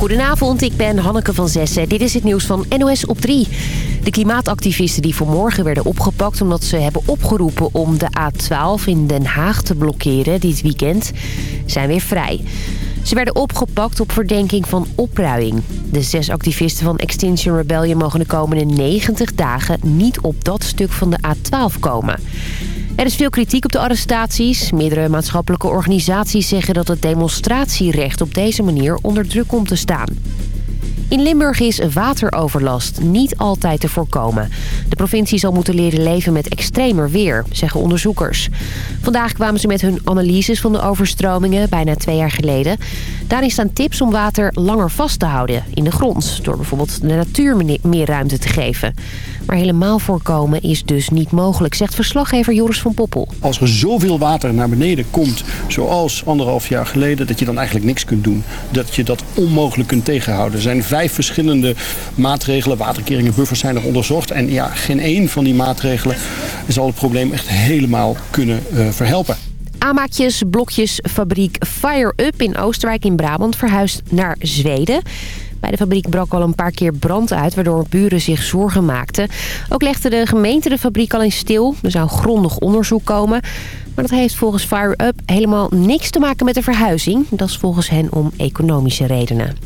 Goedenavond, ik ben Hanneke van Zessen. Dit is het nieuws van NOS op 3. De klimaatactivisten die vanmorgen werden opgepakt... omdat ze hebben opgeroepen om de A12 in Den Haag te blokkeren dit weekend... zijn weer vrij. Ze werden opgepakt op verdenking van opruiing. De zes activisten van Extinction Rebellion mogen de komende 90 dagen... niet op dat stuk van de A12 komen. Er is veel kritiek op de arrestaties. Meerdere maatschappelijke organisaties zeggen dat het demonstratierecht op deze manier onder druk komt te staan. In Limburg is wateroverlast niet altijd te voorkomen. De provincie zal moeten leren leven met extremer weer, zeggen onderzoekers. Vandaag kwamen ze met hun analyses van de overstromingen, bijna twee jaar geleden. Daarin staan tips om water langer vast te houden in de grond... door bijvoorbeeld de natuur meer ruimte te geven. Maar helemaal voorkomen is dus niet mogelijk, zegt verslaggever Joris van Poppel. Als er zoveel water naar beneden komt, zoals anderhalf jaar geleden... dat je dan eigenlijk niks kunt doen. Dat je dat onmogelijk kunt tegenhouden. Er zijn vijf verschillende maatregelen, waterkeringen, buffers zijn er onderzocht. En ja, geen één van die maatregelen zal het probleem echt helemaal kunnen uh, verhelpen. Aanmaakjes, blokjes, fabriek Fire Up in Oostenrijk in Brabant verhuist naar Zweden. Bij de fabriek brak al een paar keer brand uit, waardoor buren zich zorgen maakten. Ook legde de gemeente de fabriek al in stil. Er zou grondig onderzoek komen. Maar dat heeft volgens Fire Up helemaal niks te maken met de verhuizing. Dat is volgens hen om economische redenen.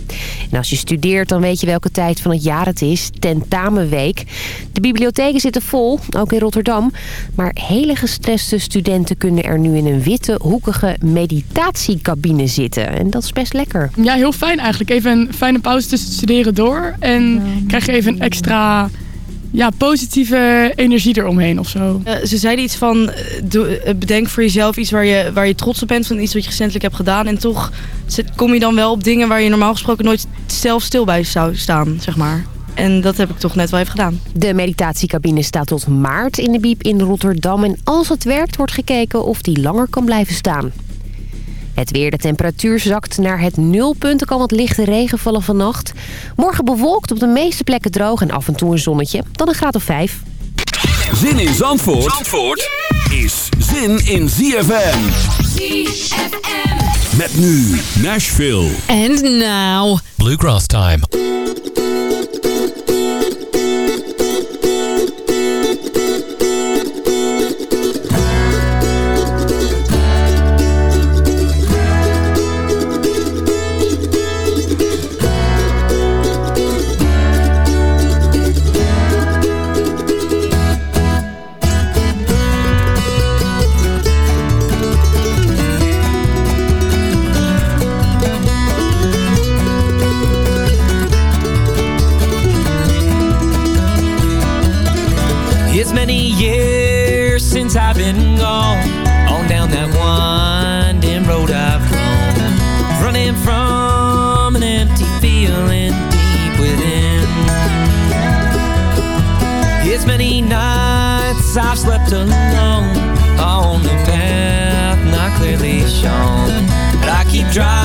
En als je studeert, dan weet je welke tijd van het jaar het is. Tentamenweek. De bibliotheken zitten vol, ook in Rotterdam. Maar hele gestreste studenten kunnen er nu in een witte, hoekige meditatiecabine zitten. En dat is best lekker. Ja, heel fijn eigenlijk. Even een fijne pauze tussen het studeren door. En krijg je even een extra ja, positieve energie eromheen of zo. Uh, ze zeiden iets van, uh, bedenk voor jezelf iets waar je, waar je trots op bent van iets wat je recentelijk hebt gedaan. En toch kom je dan wel op dingen waar je normaal gesproken nooit zelf stil bij zou staan, zeg maar. En dat heb ik toch net wel even gedaan. De meditatiecabine staat tot maart in de Biep in Rotterdam. En als het werkt wordt gekeken of die langer kan blijven staan. Het weer, de temperatuur zakt naar het nulpunt. Er kan wat lichte regen vallen vannacht. Morgen bewolkt, op de meeste plekken droog en af en toe een zonnetje. Dan een graad of 5. Zin in Zandvoort, Zandvoort is zin in ZFM. ZFM. Met nu Nashville. And now... Bluegrass time. I've slept alone on the path not clearly shown. But I keep driving.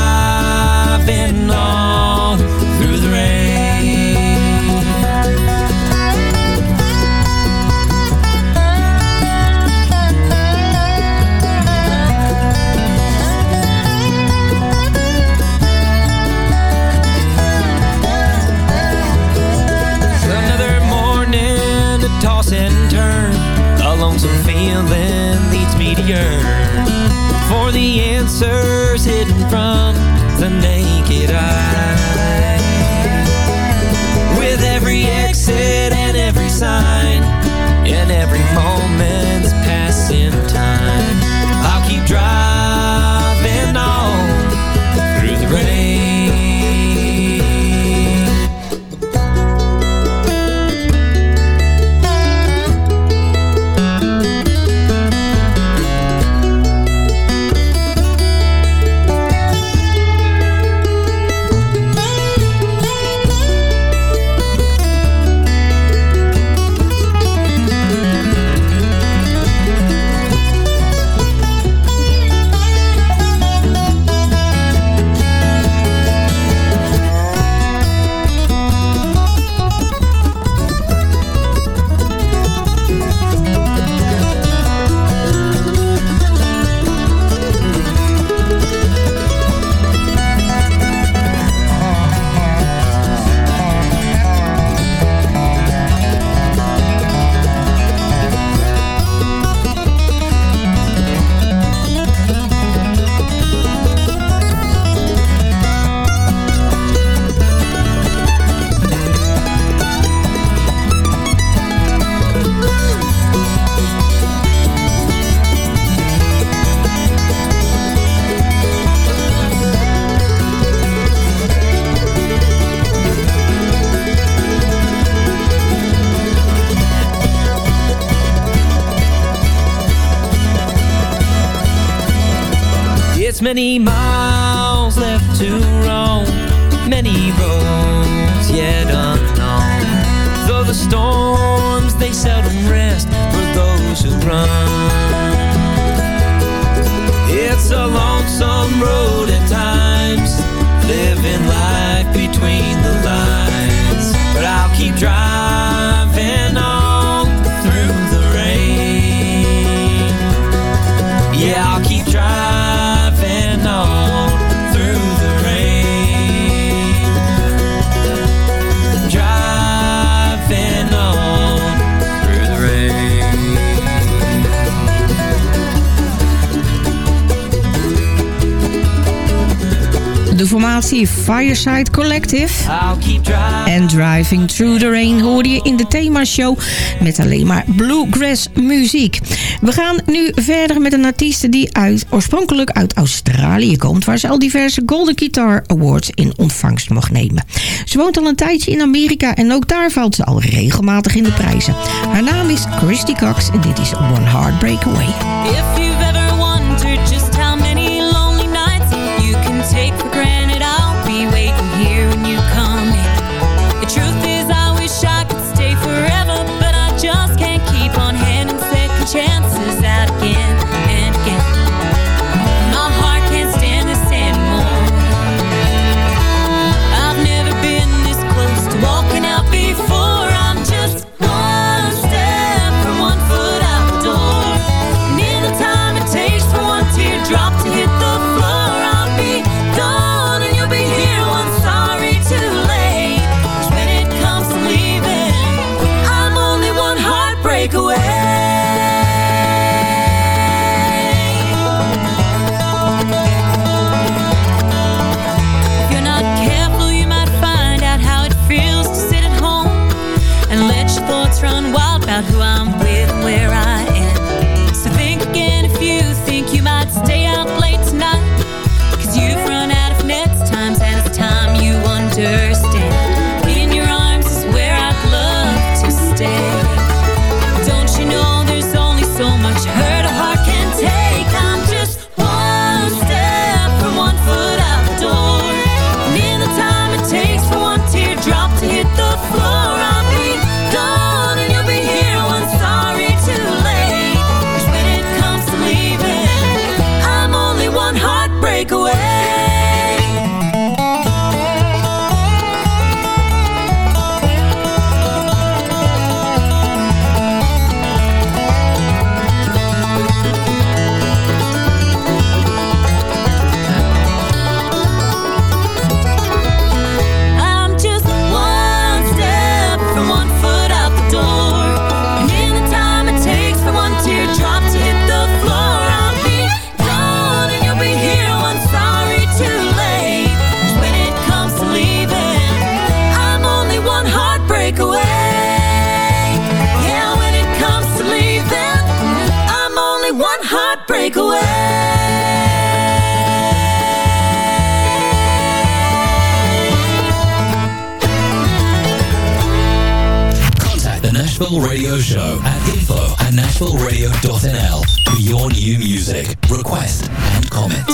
Many miles left to roam, many roads yet unknown. Though the storms, they seldom rest for those who run. It's a lonesome road at times, living life between the lines formatie Fireside Collective. En Driving Through the Rain hoorde je in de themashow met alleen maar bluegrass muziek. We gaan nu verder met een artiest die uit, oorspronkelijk uit Australië komt... waar ze al diverse Golden Guitar Awards in ontvangst mocht nemen. Ze woont al een tijdje in Amerika en ook daar valt ze al regelmatig in de prijzen. Haar naam is Christy Cox en dit is One Heartbreak Away. nashvilleradio.nl for your new music, request and comment.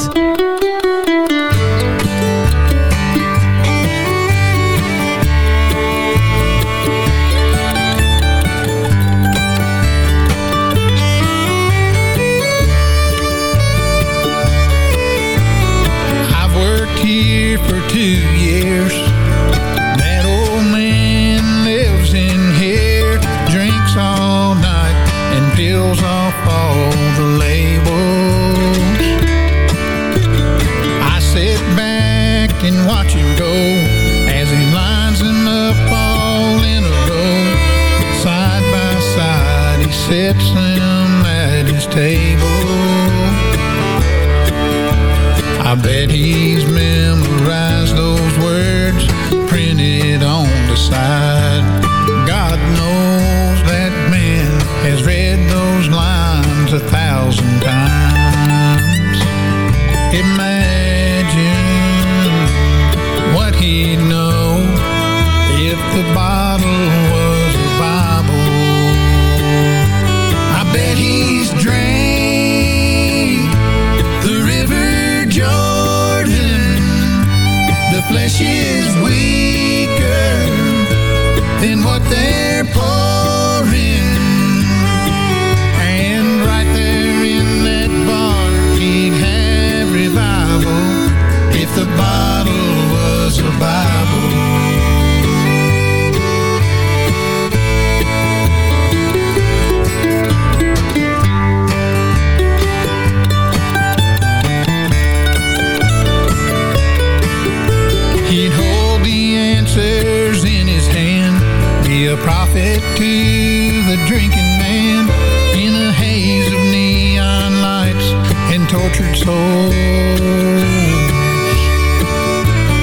Be a prophet to the drinking man in a haze of neon lights and tortured souls.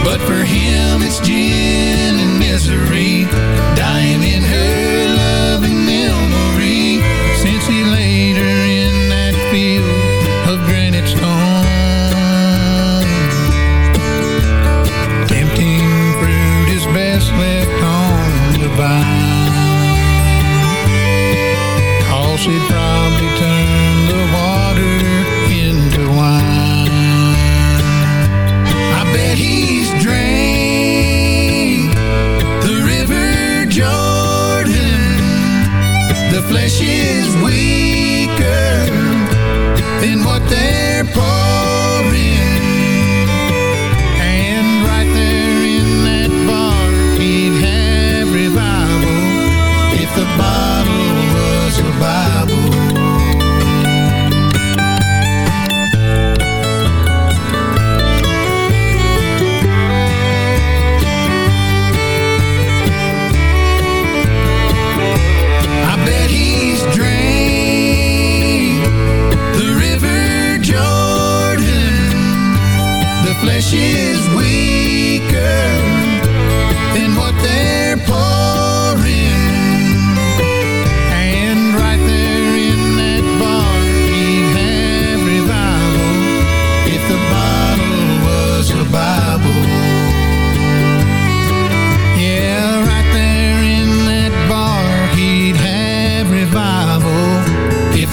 But for him, it's gin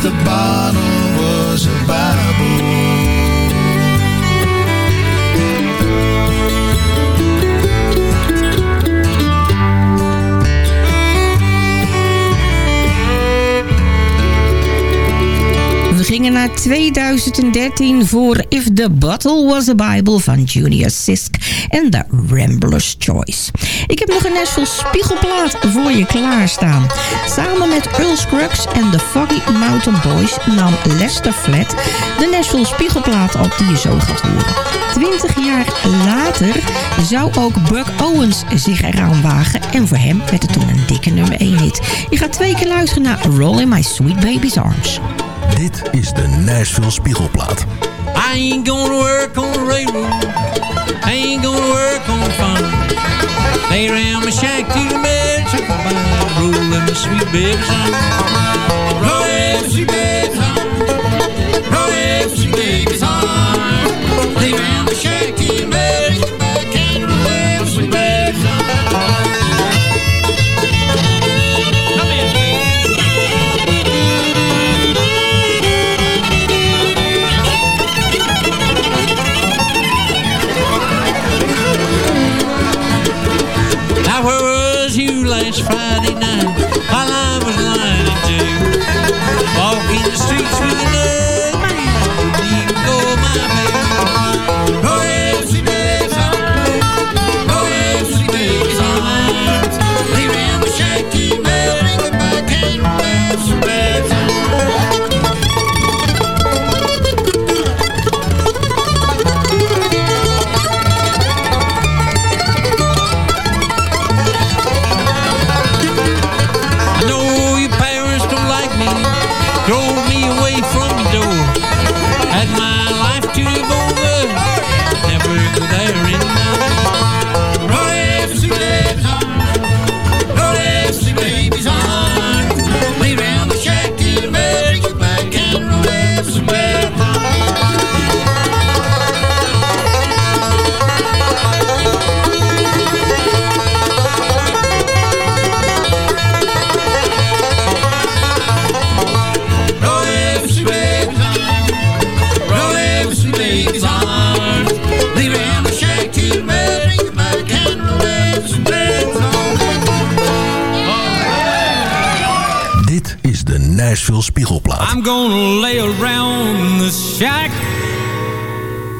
the bottle was a 2013 voor If the Bottle Was a Bible van Junior Sisk en The Rambler's Choice. Ik heb nog een Nashville spiegelplaat voor je klaarstaan. Samen met Earl Scruggs en de Foggy Mountain Boys nam Lester Flat de Nashville spiegelplaat op die je zo gaat horen. Twintig jaar later zou ook Buck Owens zich eraan wagen en voor hem werd het toen een dikke nummer 1 hit. Je gaat twee keer luisteren naar Roll in My Sweet Baby's Arms. Dit is de Nashville Spiegelplaat. I ain't gonna work on the railroad. I ain't gonna work on the farm. Lay around my shack to the bed, check my body, roll in my sweet baby's arms. Roll in my sweet baby's arms. Roll in my sweet baby's arms. Lay around my shack to the bed,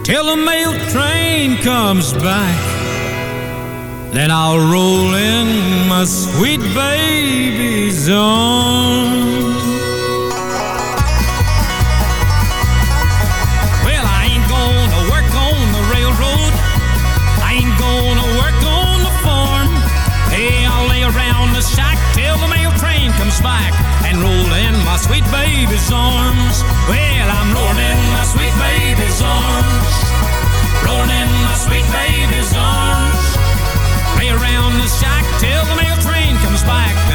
till the mail train comes back. Then I'll roll in my sweet baby's arms. Well, I ain't gonna work on the railroad. I ain't gonna work on the farm. Hey, I'll lay around the the mail train comes back and roll in my sweet baby's arms. Well, I'm rolling in my sweet baby's arms. Sweet baby's arms. Lay around the shack till the mail train comes back.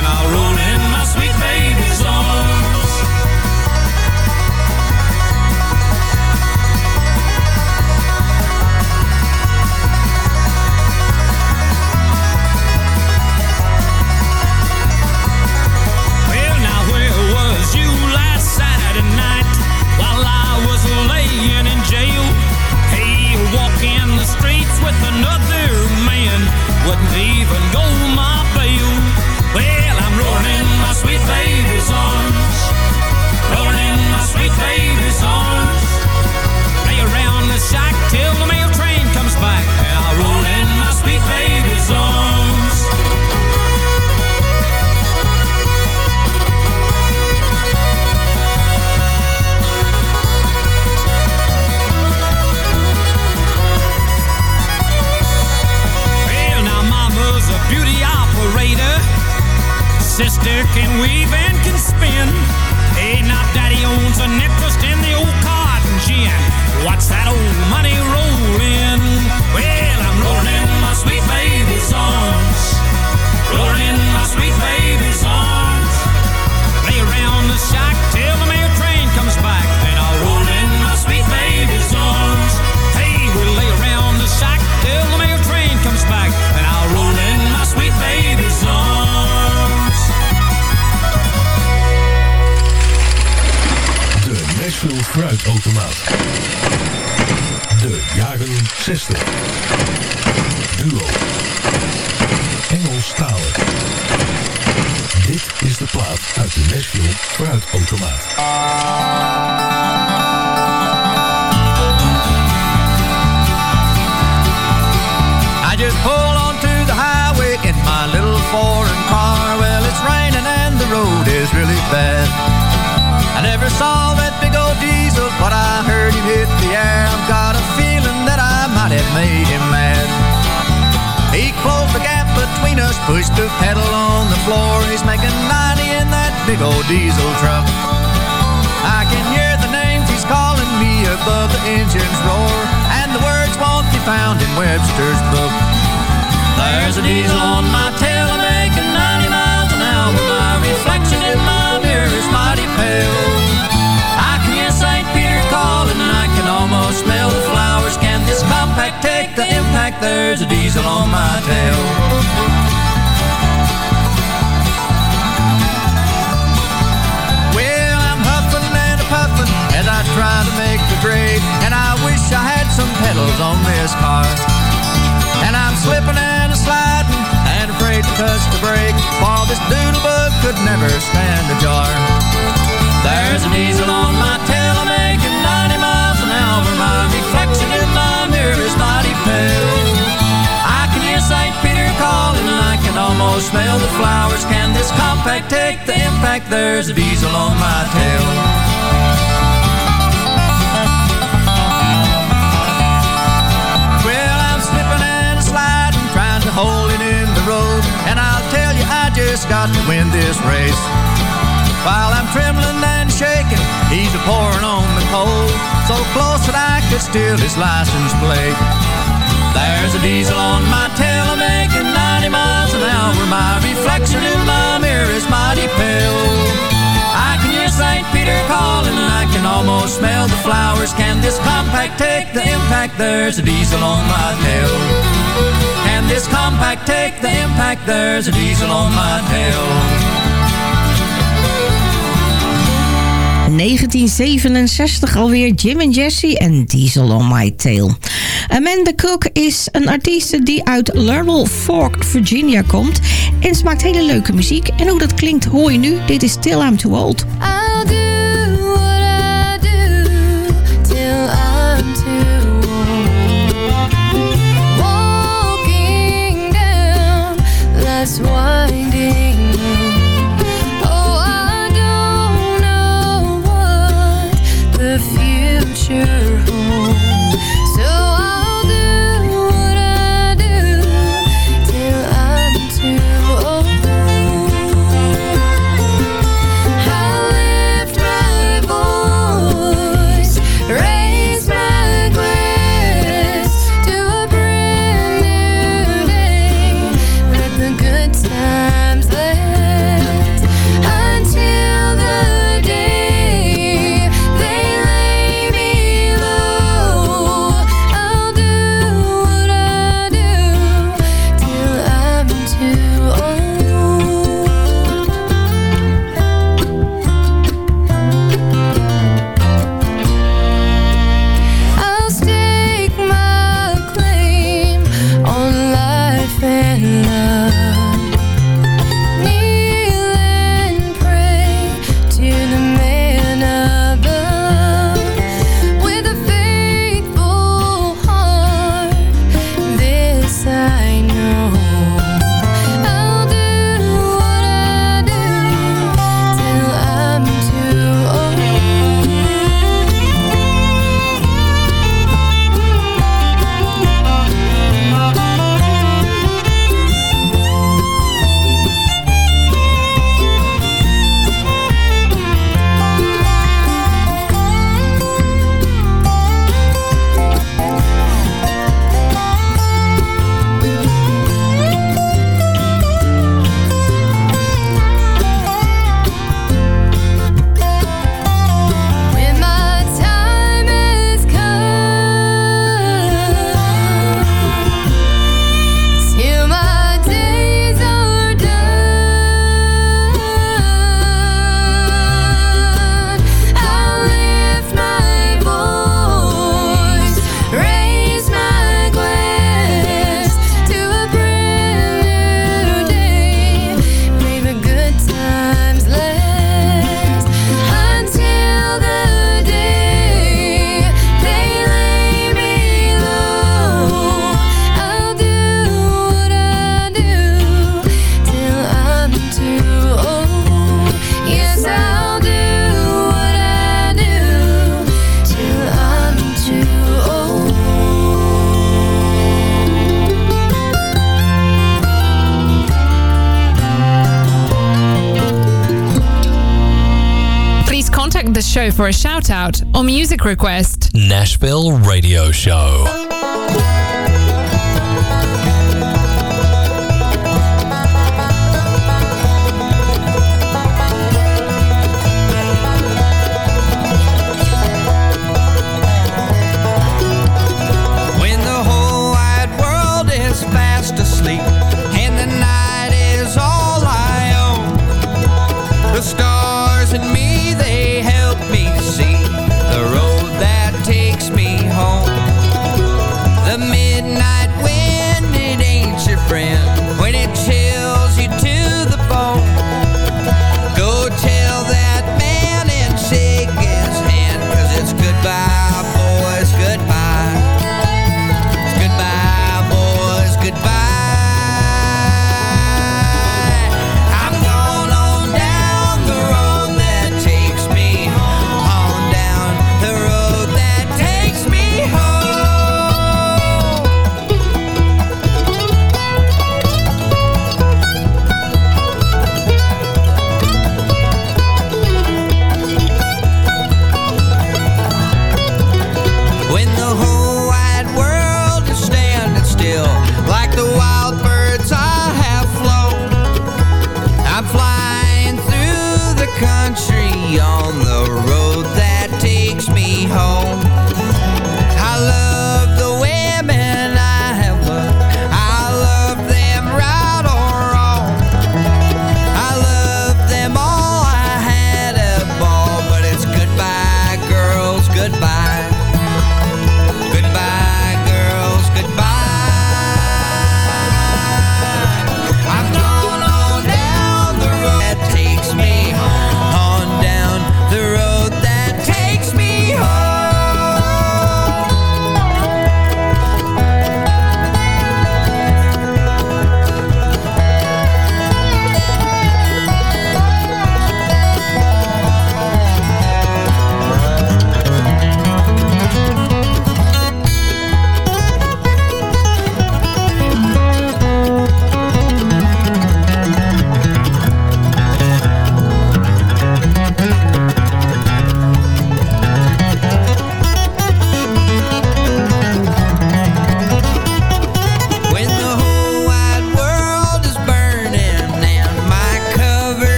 Us, pushed the pedal on the floor. He's making 90 in that big old diesel truck. I can hear the names he's calling me above the engine's roar, and the words won't be found in Webster's book. There's a diesel on my tail, I'm making 90 miles an hour. My reflection in my mirror is mighty pale. I can hear St. Peter calling, and I can almost smell the flowers. Can this compact take the impact? There's a diesel on my tail. As I try to make the grade. And I wish I had some pedals on this car. And I'm slipping and sliding and afraid to touch the brake. For this doodlebug could never stand a jar. There's a diesel on my tail, I'm making 90 miles an hour. My reflection in my mirror is mighty pale. I can hear St. Peter calling, and I can almost smell the flowers. Can this compact take the impact? There's a diesel on my tail. Sliding, trying to hold it in the road. And I'll tell you, I just got to win this race. While I'm trembling and shaking, he's a pouring on the cold. So close that I could steal his license plate. There's a diesel on my tail, I'm making 90 miles an hour. My reflection in my mirror is mighty pale. I can hear St. Peter calling, and I can almost smell the flowers. Can this compact take the impact? There's a diesel on my tail. And this compact take the impact? There's a diesel on my tail. 1967 alweer Jim en Jesse en Diesel on My Tail. Amanda Cook is een artiest die uit Laurel Fork, Virginia komt. En ze maakt hele leuke muziek. En hoe dat klinkt hoor je nu. Dit is Till I'm Too Old. for a shout out or music request. Nashville Radio Show.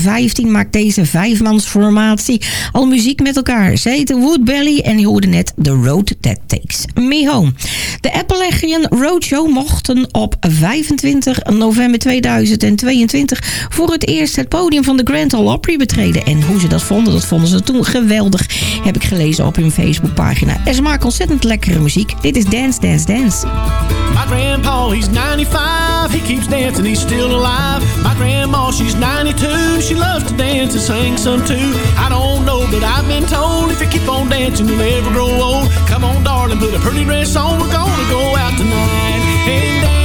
2015 maakt deze vijfmansformatie al muziek met elkaar. Ze Woodbelly en je hoorde net The Road That Takes Me Home. De Appalachian Roadshow mochten op 25 november 2022 voor het eerst het podium van de Grand Ole Opry betreden. En hoe ze dat vonden, dat vonden ze toen geweldig. Heb ik gelezen op hun Facebookpagina. En ze maken ontzettend lekkere muziek. Dit is Dance, Dance, Dance. Grandpa, he's 95. He keeps dancing, he's still alive. My grandma, she's 92. She loves to dance and sing some too. I don't know, but I've been told if you keep on dancing, you'll never grow old. Come on, darling, put a pretty dress on. We're gonna go out tonight and dance,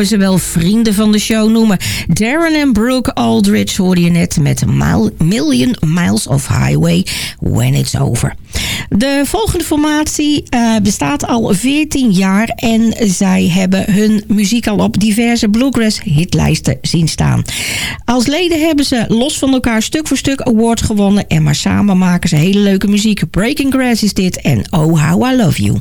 we ze wel vrienden van de show noemen. Darren en Brooke Aldridge hoorde je net met mile, Million Miles of Highway When It's Over. De volgende formatie eh, bestaat al 14 jaar en zij hebben hun muziek al op diverse bluegrass hitlijsten zien staan. Als leden hebben ze los van elkaar stuk voor stuk awards gewonnen en maar samen maken ze hele leuke muziek. Breaking Grass is dit en Oh How I Love You.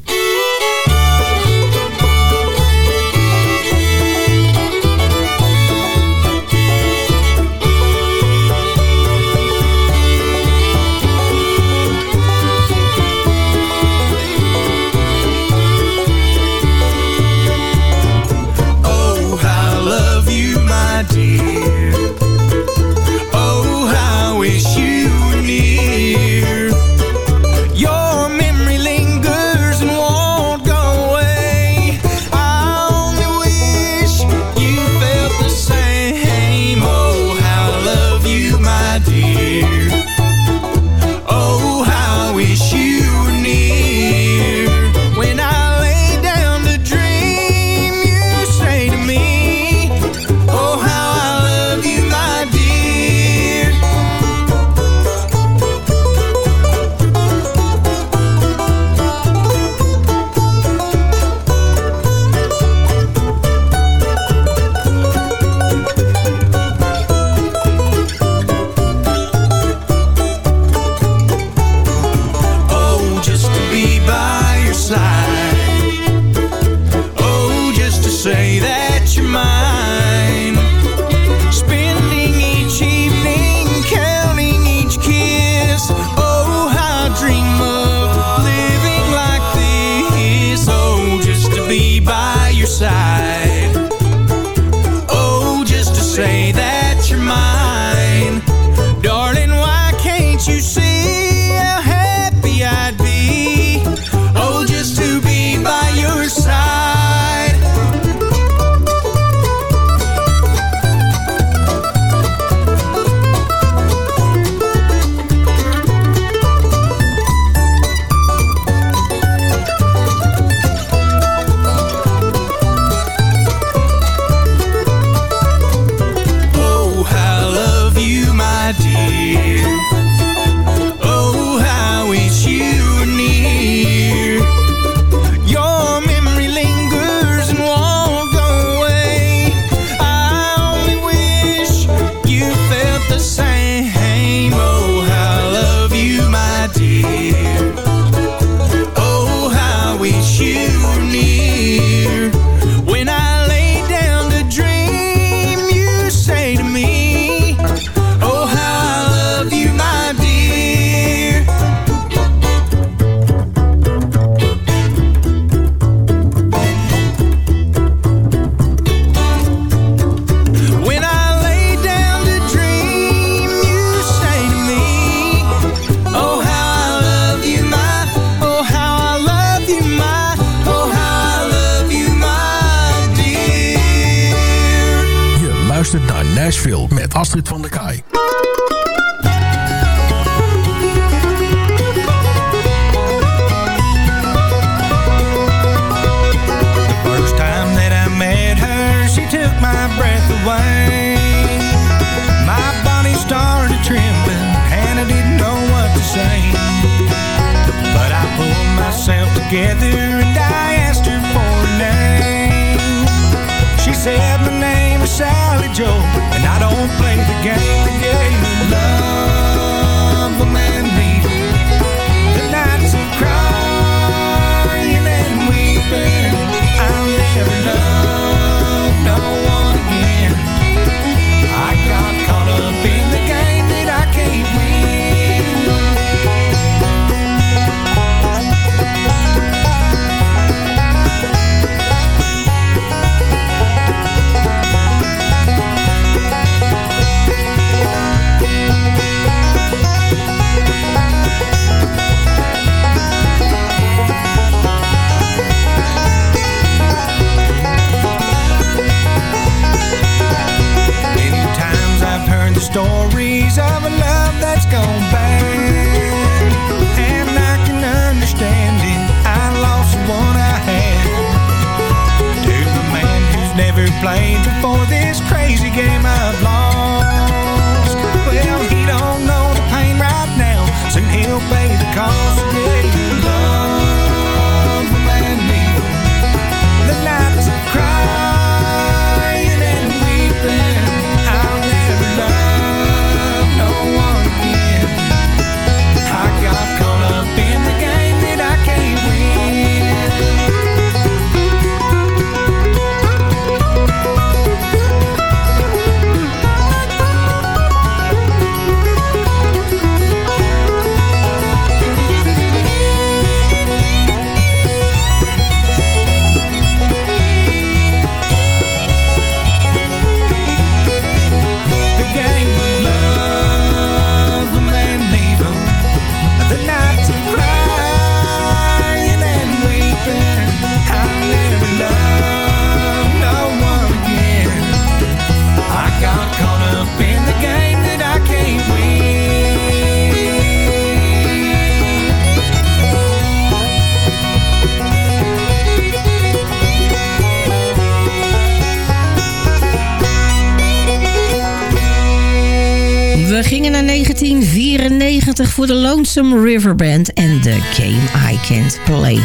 1994 voor de Lonesome River Band en The Game I Can't Play.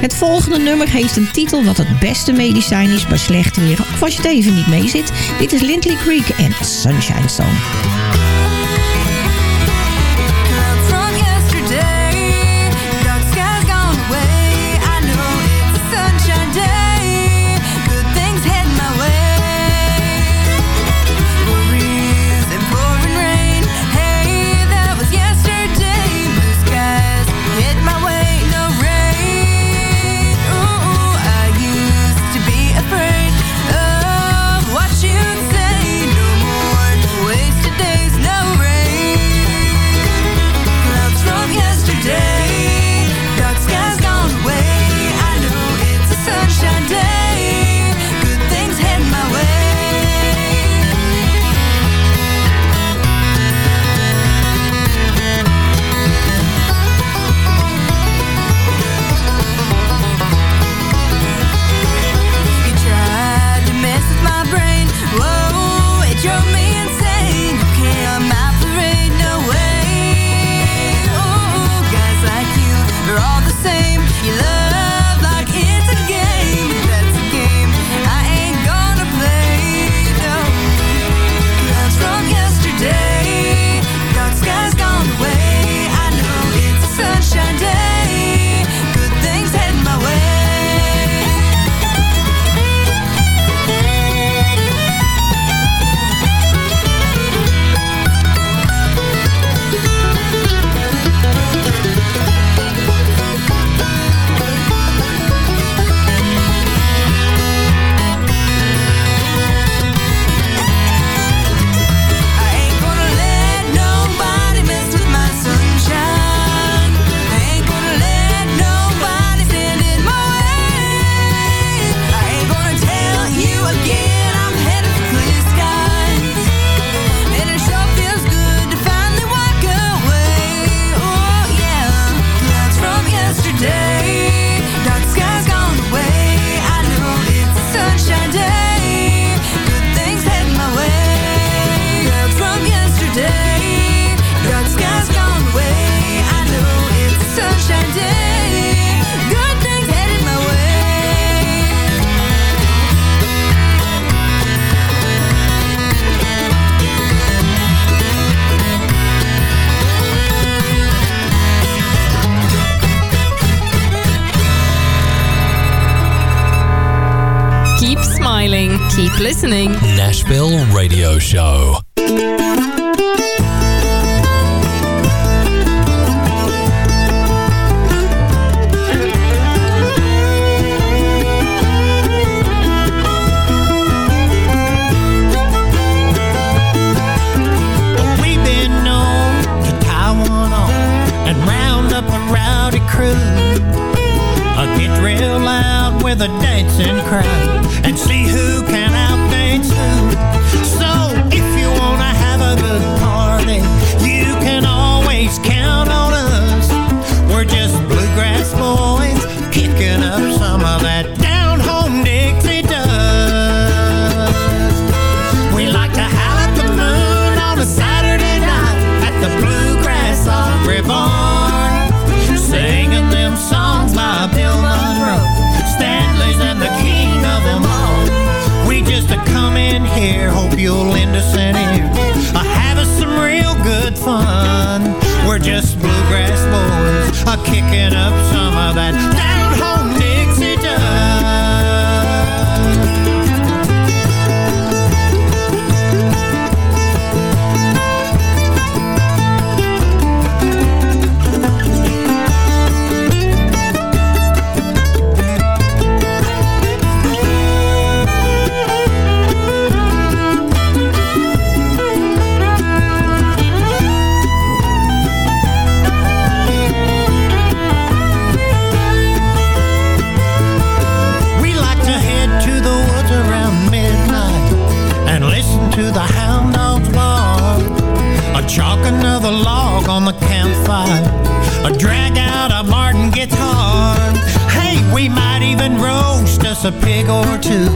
Het volgende nummer heeft een titel wat het beste medicijn is bij slecht weer. Of als je het even niet mee zit. Dit is Lindley Creek en Sunshine Song. and and see who can outdance who. just bluegrass boys are kicking up some of that A Drag out a Martin guitar. Hey, we might even roast us a pig or two.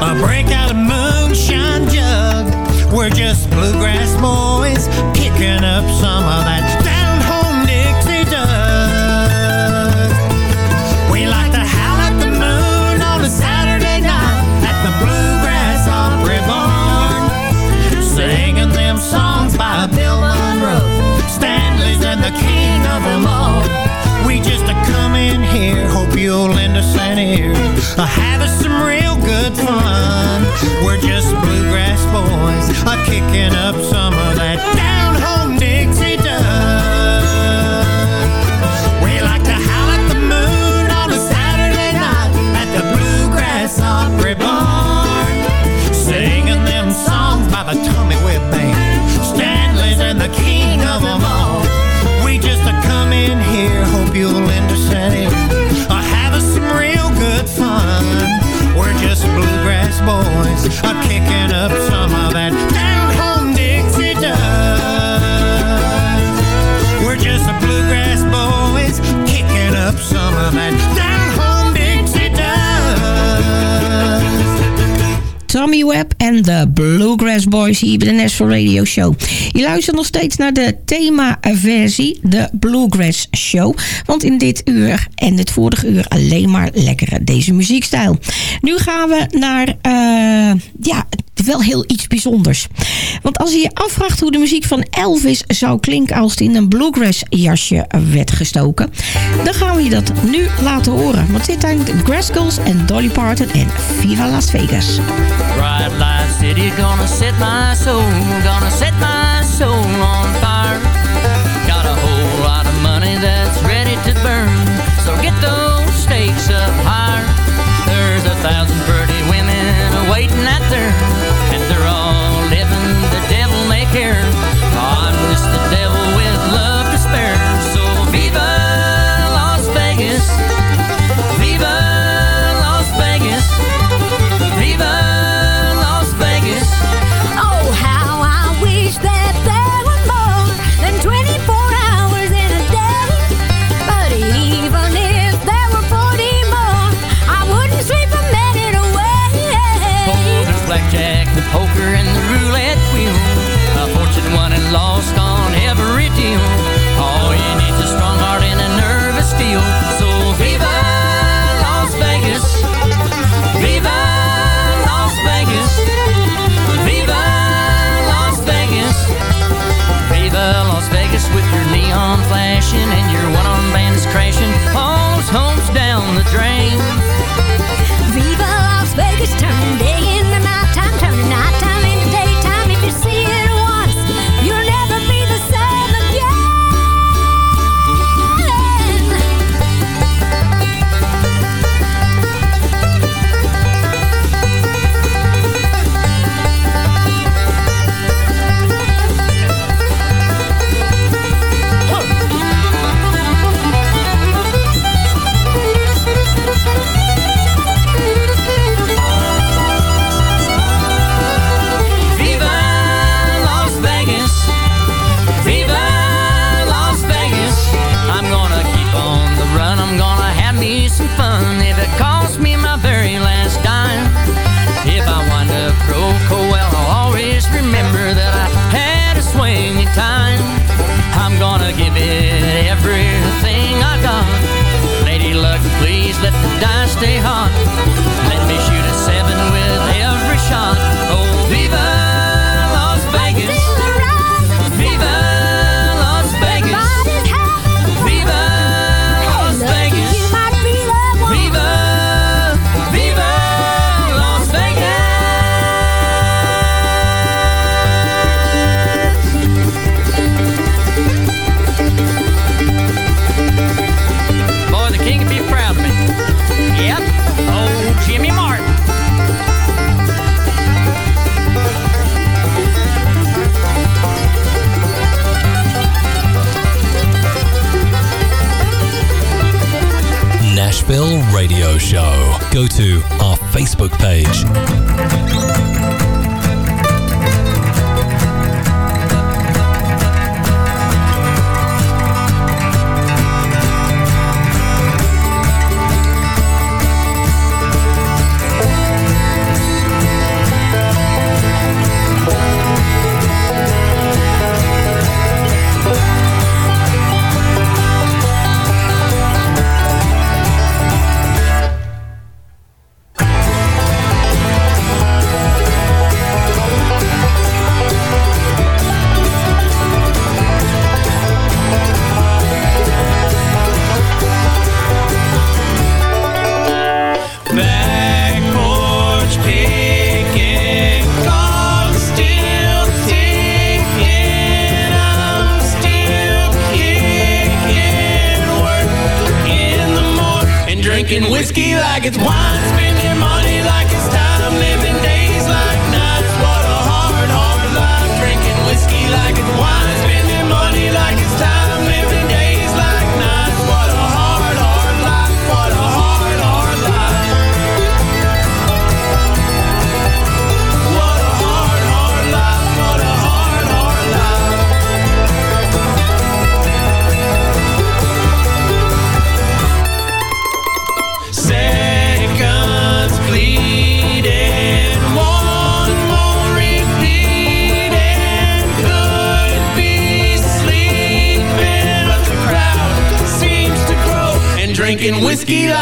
A break out a moonshine jug. We're just bluegrass boys picking up some of that web de Bluegrass Boys hier bij de National Radio Show. Je luistert nog steeds naar de themaversie, de Bluegrass Show. Want in dit uur en het vorige uur alleen maar lekkere deze muziekstijl. Nu gaan we naar, eh, ja, wel heel iets bijzonders. Want als je je afvraagt hoe de muziek van Elvis zou klinken als het in een bluegrass jasje werd gestoken, dan gaan we je dat nu laten horen. Want dit zijn de Grass Girls en Dolly Parton en Viva Las Vegas. Bright lights You're gonna set my soul, gonna set my soul.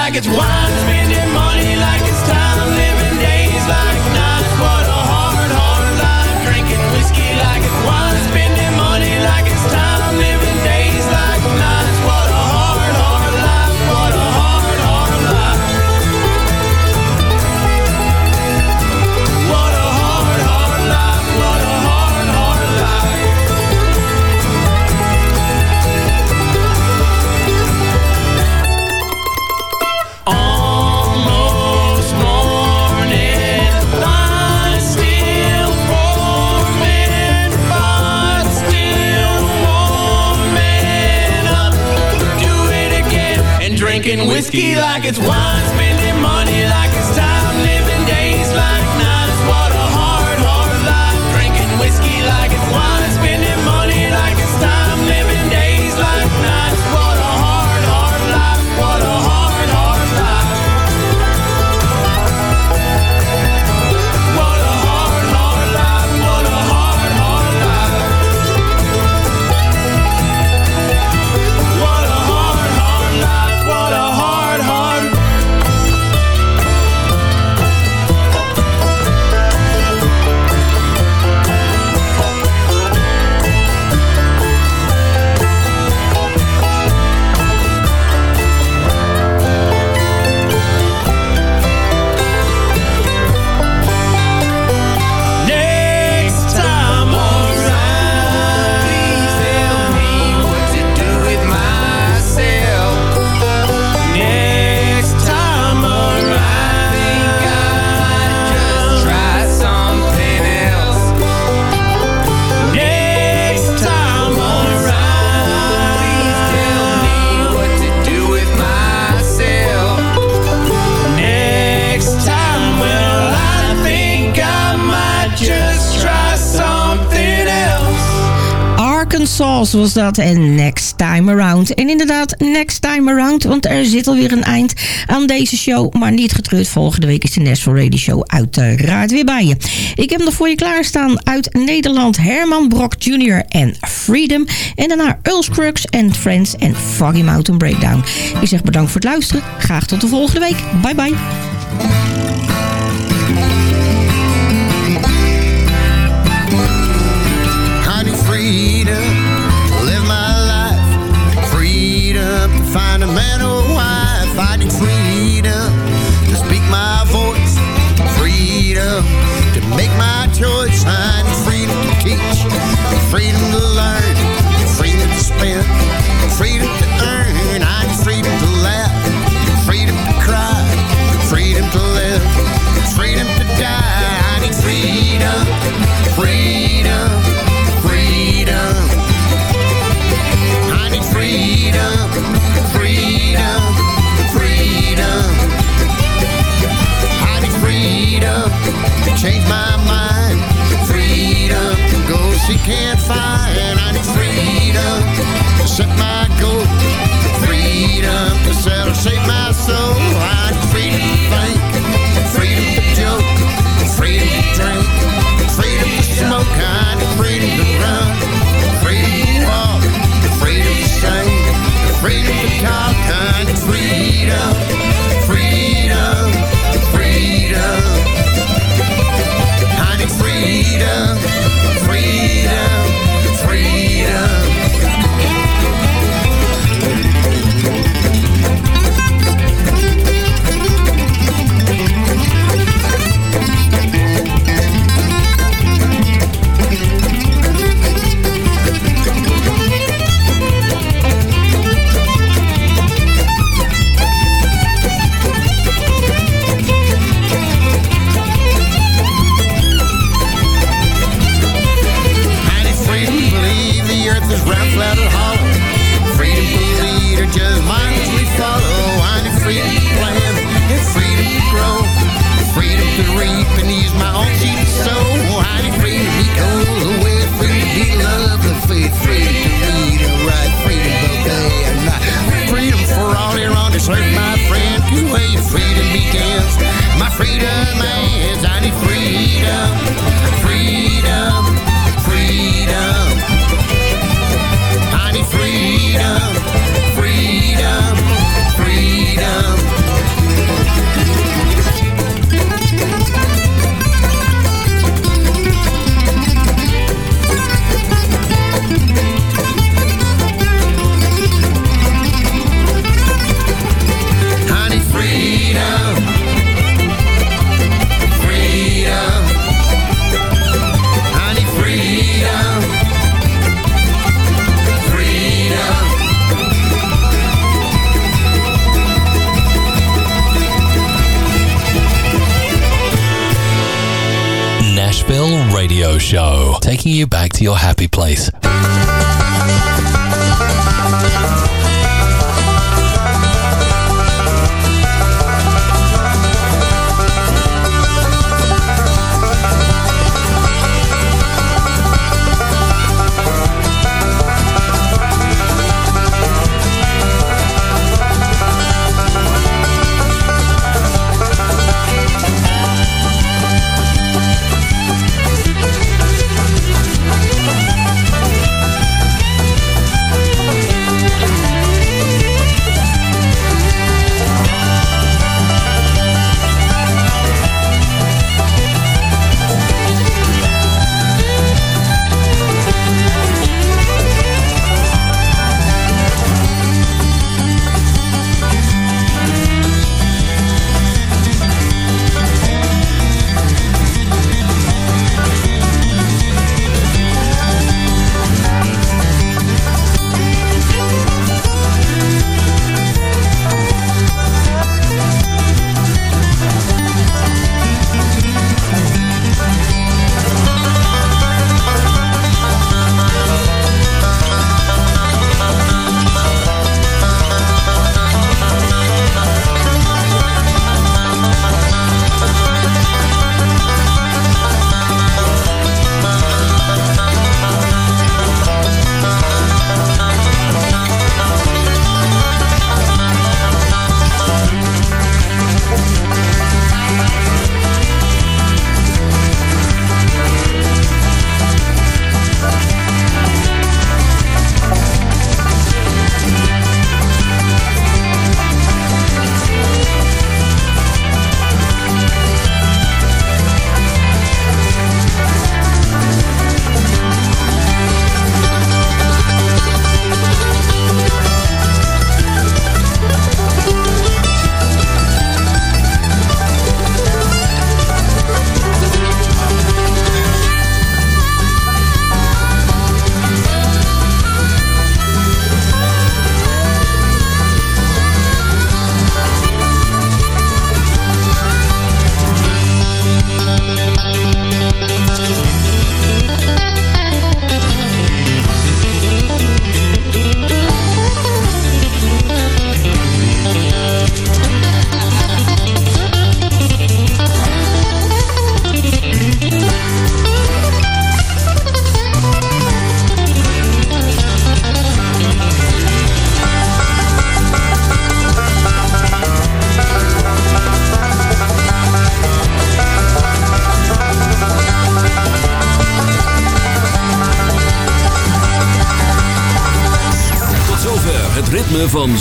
like it's wild Was dat en Next Time Around. En inderdaad, Next Time Around, want er zit alweer een eind aan deze show. Maar niet getreurd, volgende week is de National Radio Show uiteraard weer bij je. Ik heb nog voor je klaarstaan uit Nederland Herman Brock Jr. en Freedom. En daarna Earl Scruggs en Friends en Foggy Mountain Breakdown. Ik zeg bedankt voor het luisteren. Graag tot de volgende week. Bye bye. change my mind. Show, taking you back to your happy place.